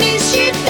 honestidade.